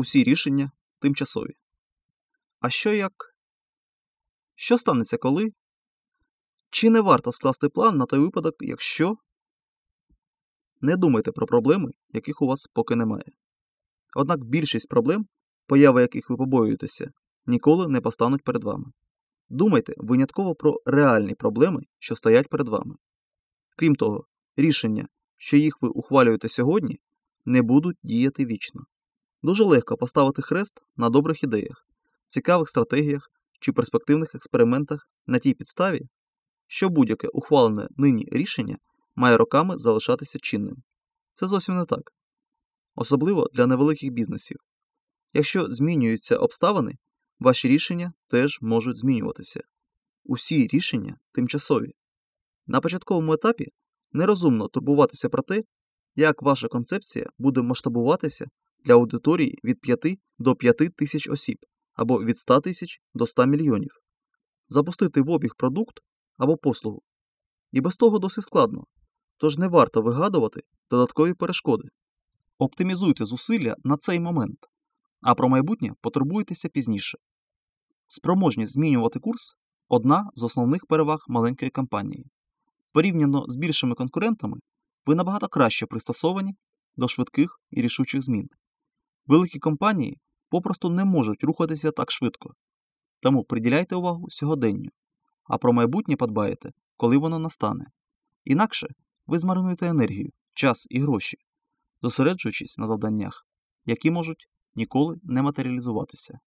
Усі рішення тимчасові. А що як? Що станеться коли? Чи не варто скласти план на той випадок, якщо не думайте про проблеми, яких у вас поки немає. Однак більшість проблем, появи яких ви побоюєтеся, ніколи не постануть перед вами. Думайте винятково про реальні проблеми, що стоять перед вами. Крім того, рішення, що їх ви ухвалюєте сьогодні, не будуть діяти вічно. Дуже легко поставити хрест на добрих ідеях, цікавих стратегіях чи перспективних експериментах на тій підставі, що будь-яке ухвалене нині рішення має роками залишатися чинним. Це зовсім не так. Особливо для невеликих бізнесів. Якщо змінюються обставини, ваші рішення теж можуть змінюватися. Усі рішення тимчасові. На початковому етапі нерозумно турбуватися про те, як ваша концепція буде масштабуватися для аудиторії від 5 до 5 тисяч осіб або від 100 тисяч до 100 мільйонів. Запустити в обіг продукт або послугу. І без того досить складно, тож не варто вигадувати додаткові перешкоди. Оптимізуйте зусилля на цей момент, а про майбутнє потурбуйтеся пізніше. Спроможність змінювати курс одна з основних переваг маленької компанії. Порівняно з більшими конкурентами, ви набагато краще пристосовані до швидких і рішучих змін. Великі компанії попросту не можуть рухатися так швидко, тому приділяйте увагу сьогоденню, а про майбутнє подбаєте, коли воно настане. Інакше ви змарнуєте енергію, час і гроші, зосереджуючись на завданнях, які можуть ніколи не матеріалізуватися.